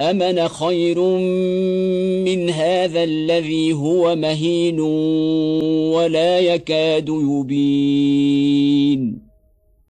امن خير من هذا الذي هو مهين ولا يكاد يبين